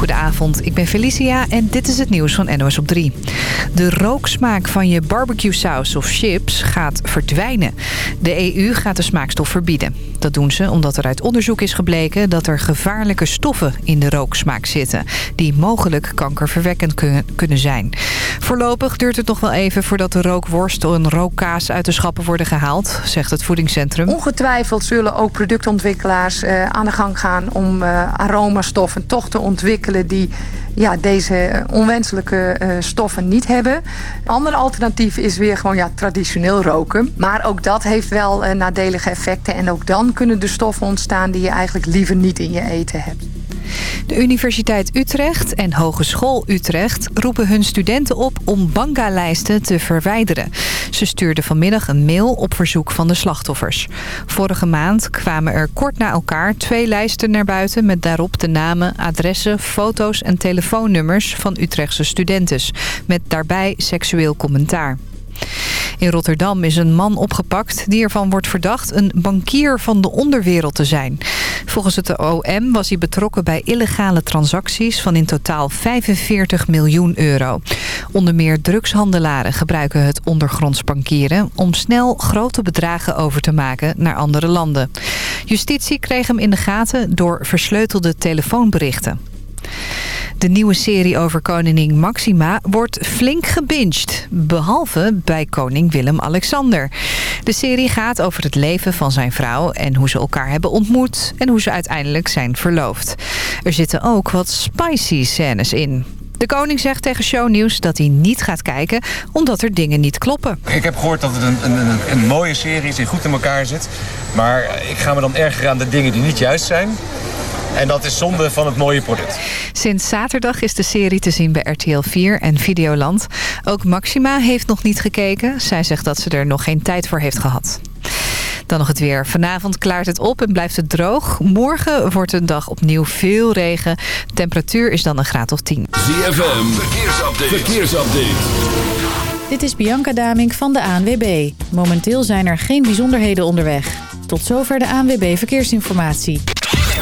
Goedenavond, ik ben Felicia en dit is het nieuws van NOS op 3. De rooksmaak van je barbecue saus of chips gaat verdwijnen. De EU gaat de smaakstof verbieden. Dat doen ze omdat er uit onderzoek is gebleken dat er gevaarlijke stoffen in de rooksmaak zitten... die mogelijk kankerverwekkend kunnen zijn. Voorlopig duurt het nog wel even voordat de rookworst en rookkaas uit de schappen worden gehaald, zegt het voedingscentrum. Ongetwijfeld zullen ook productontwikkelaars uh, aan de gang gaan om uh, aromastoffen toch te ontwikkelen die ja, deze onwenselijke uh, stoffen niet hebben. Ander alternatief is weer gewoon ja, traditioneel roken. Maar ook dat heeft wel uh, nadelige effecten. En ook dan kunnen de stoffen ontstaan die je eigenlijk liever niet in je eten hebt. De Universiteit Utrecht en Hogeschool Utrecht roepen hun studenten op om banga-lijsten te verwijderen. Ze stuurden vanmiddag een mail op verzoek van de slachtoffers. Vorige maand kwamen er kort na elkaar twee lijsten naar buiten... met daarop de namen, adressen, foto's en telefoonnummers van Utrechtse studenten... met daarbij seksueel commentaar. In Rotterdam is een man opgepakt die ervan wordt verdacht een bankier van de onderwereld te zijn. Volgens het OM was hij betrokken bij illegale transacties van in totaal 45 miljoen euro. Onder meer drugshandelaren gebruiken het ondergronds bankieren om snel grote bedragen over te maken naar andere landen. Justitie kreeg hem in de gaten door versleutelde telefoonberichten. De nieuwe serie over koningin Maxima wordt flink gebinged. Behalve bij koning Willem-Alexander. De serie gaat over het leven van zijn vrouw en hoe ze elkaar hebben ontmoet... en hoe ze uiteindelijk zijn verloofd. Er zitten ook wat spicy scènes in. De koning zegt tegen shownieuws dat hij niet gaat kijken omdat er dingen niet kloppen. Ik heb gehoord dat het een, een, een mooie serie is die goed in elkaar zit. Maar ik ga me dan ergeren aan de dingen die niet juist zijn. En dat is zonde van het mooie product. Sinds zaterdag is de serie te zien bij RTL 4 en Videoland. Ook Maxima heeft nog niet gekeken. Zij zegt dat ze er nog geen tijd voor heeft gehad. Dan nog het weer. Vanavond klaart het op en blijft het droog. Morgen wordt een dag opnieuw veel regen. temperatuur is dan een graad of 10. ZFM, verkeersupdate. verkeersupdate. Dit is Bianca Damink van de ANWB. Momenteel zijn er geen bijzonderheden onderweg. Tot zover de ANWB Verkeersinformatie.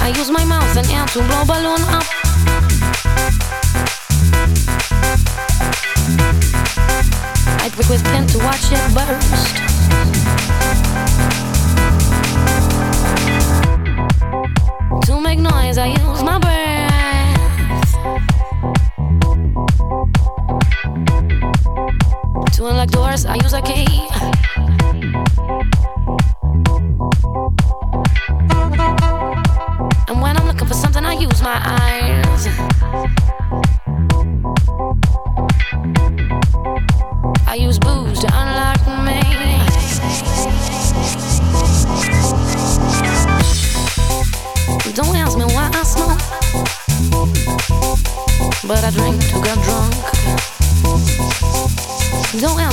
I use my mouth and air to roll balloon up. I quick with pen to watch it burst. To make noise, I use my breath. To unlock doors, I use a key.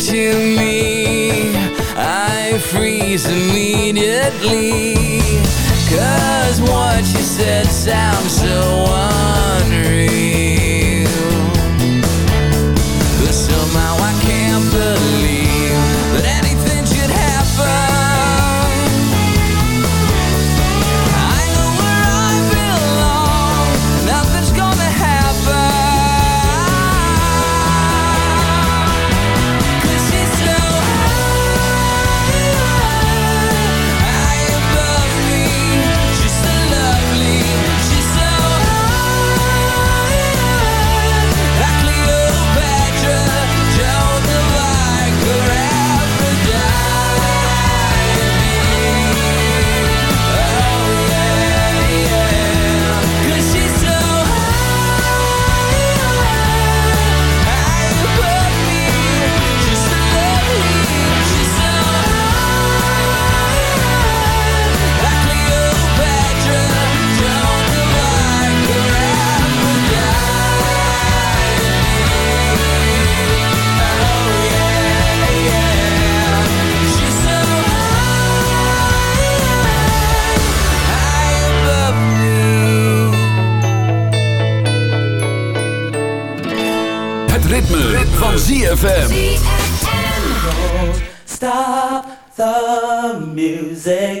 to Stop the music.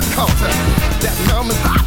for counting. That number's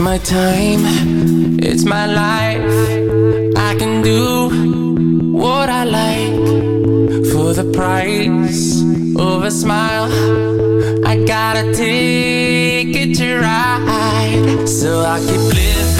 my time, it's my life. I can do what I like for the price of a smile. I got to take it to ride, so I keep living.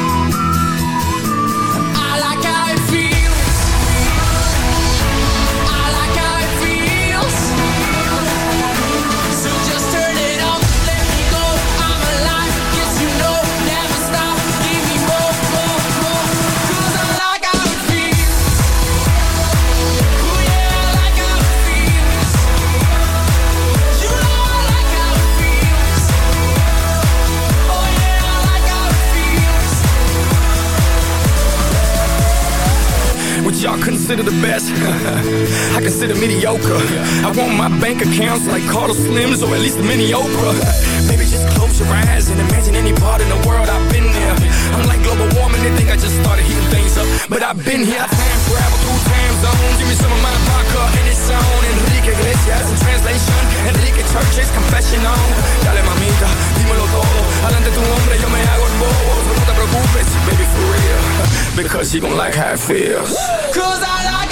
consider the best. I consider mediocre. I want my bank accounts like Carlos Slims or at least Mini Oprah. Maybe just close your eyes and imagine any part in the world I've been there. I'm like global warming, they think I just started heating things up. But I've been here, I time travel through time zone. Give me some of my vodka. Enrique Iglesias in translation. Enrique Church's confessional. Dale mamita, dímelo todo. Adelante tu hombre, yo me hago el bobo. No te preocupes, baby, for real. Because you gon' like how it feels. Cause I like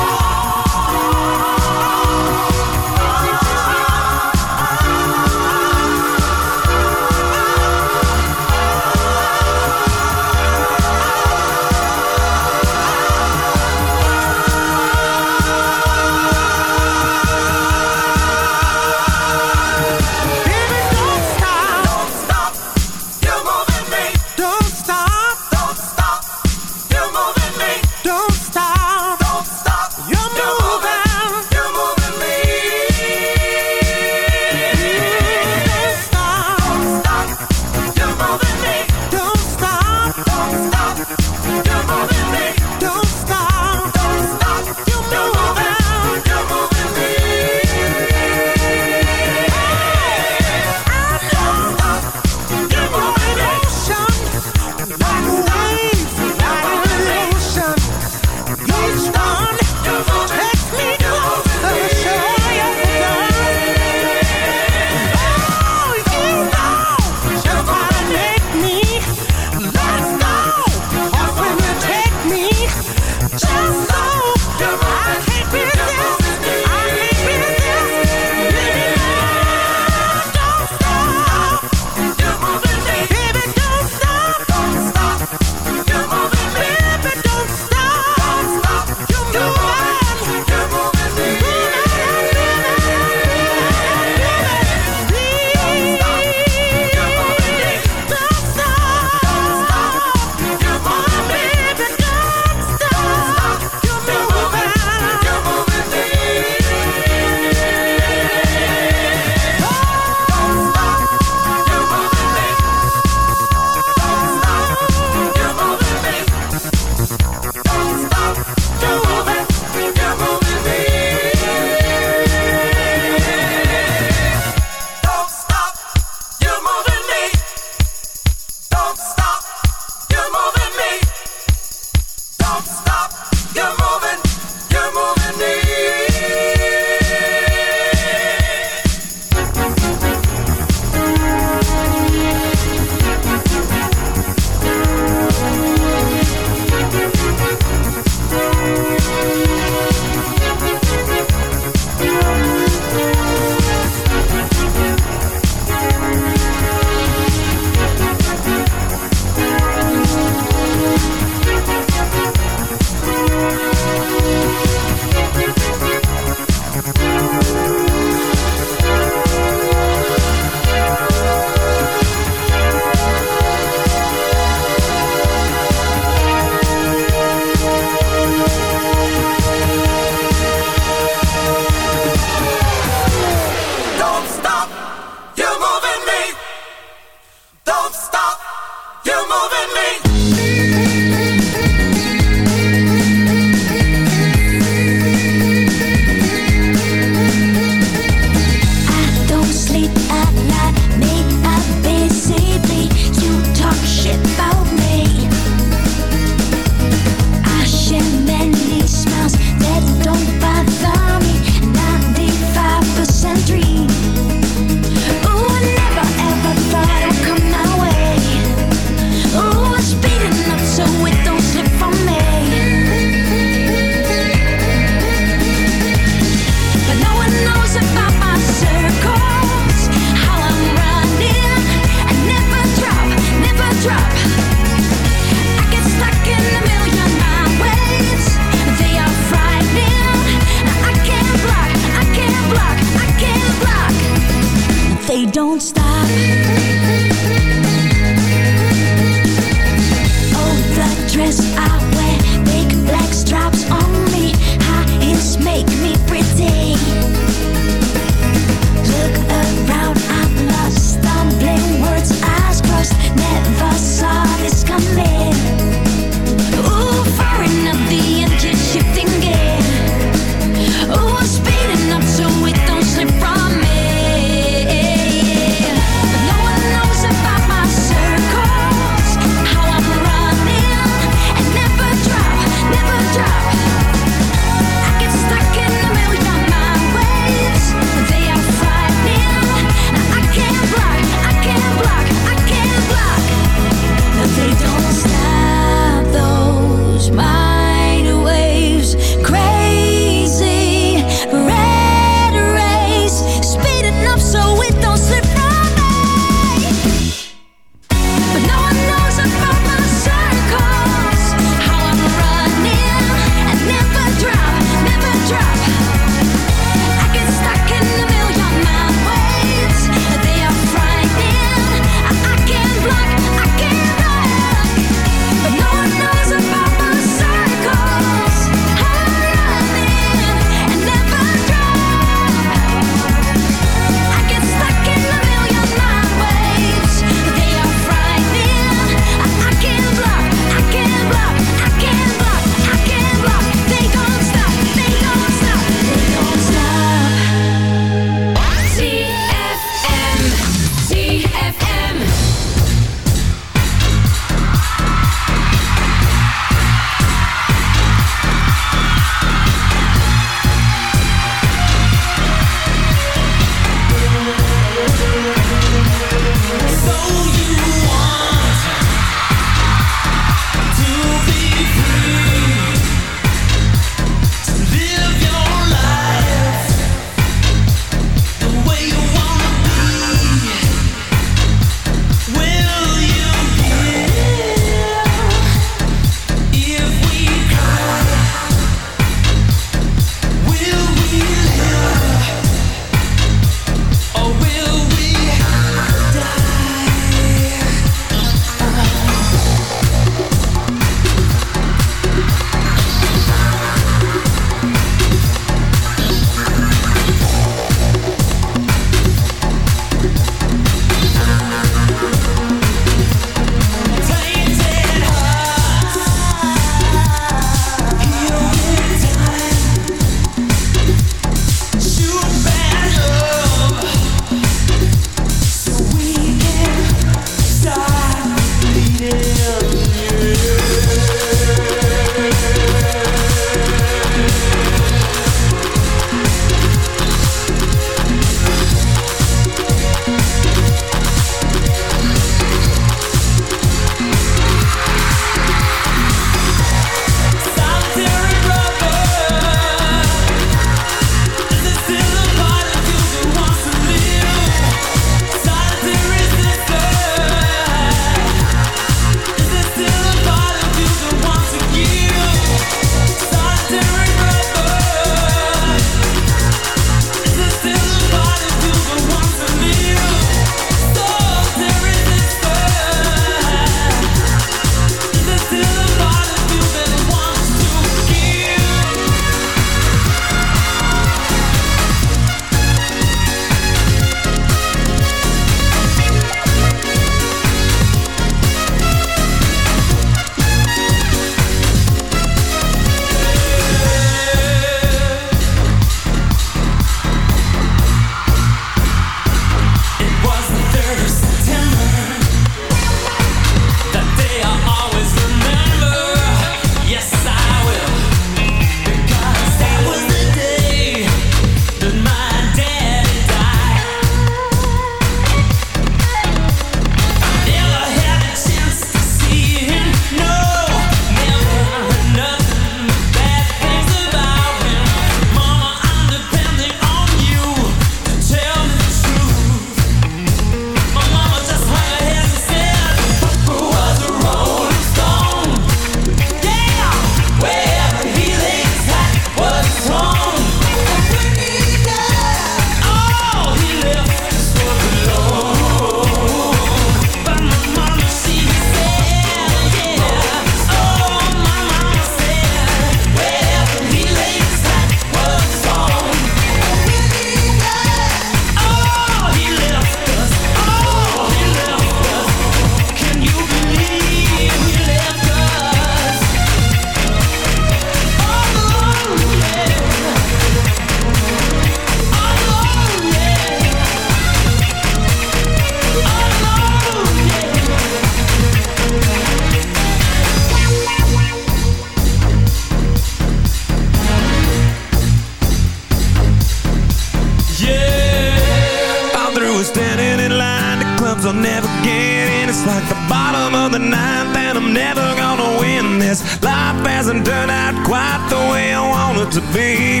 hasn't turned out quite the way I want it to be.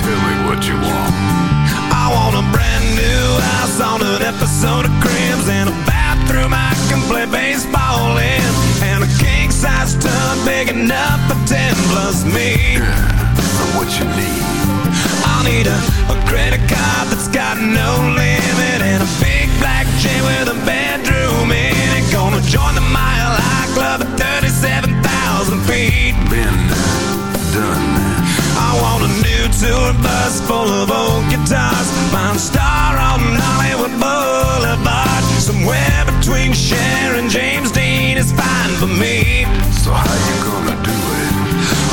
Tell me what you want. I want a brand new house on an episode of Cribs and a bathroom I can play baseball in, and a king size tub big enough for ten plus me. what you need? I'll need a, a credit card that's got no limit and a big black chain with a bedroom in it. Gonna join the Mile High Club at 37,000 feet. Been done. I want a new tour bus full of old guitars. Mine star on Hollywood Boulevard. Somewhere between Cher and James Dean is fine for me. So how you gonna do it?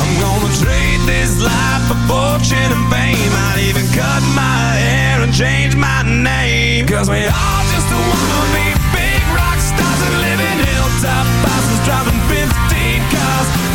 I'm gonna trade this life for fortune and fame. I'd even cut my hair and change my name. Cause we all just wanna be big rock stars and live in hilltop houses driving 15 cars.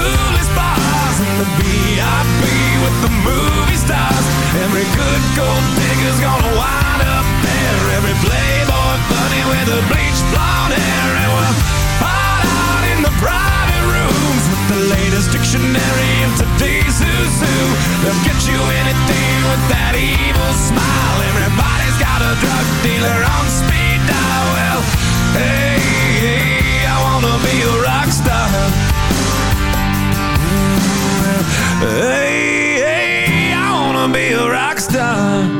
coolest bars in the VIP with the movie stars. Every good gold digger's gonna wind up there. Every playboy bunny with the bleached blonde hair and we'll hide out in the private rooms with the latest dictionary of today's who's who. They'll get you anything with that evil smile. Everybody's got a star.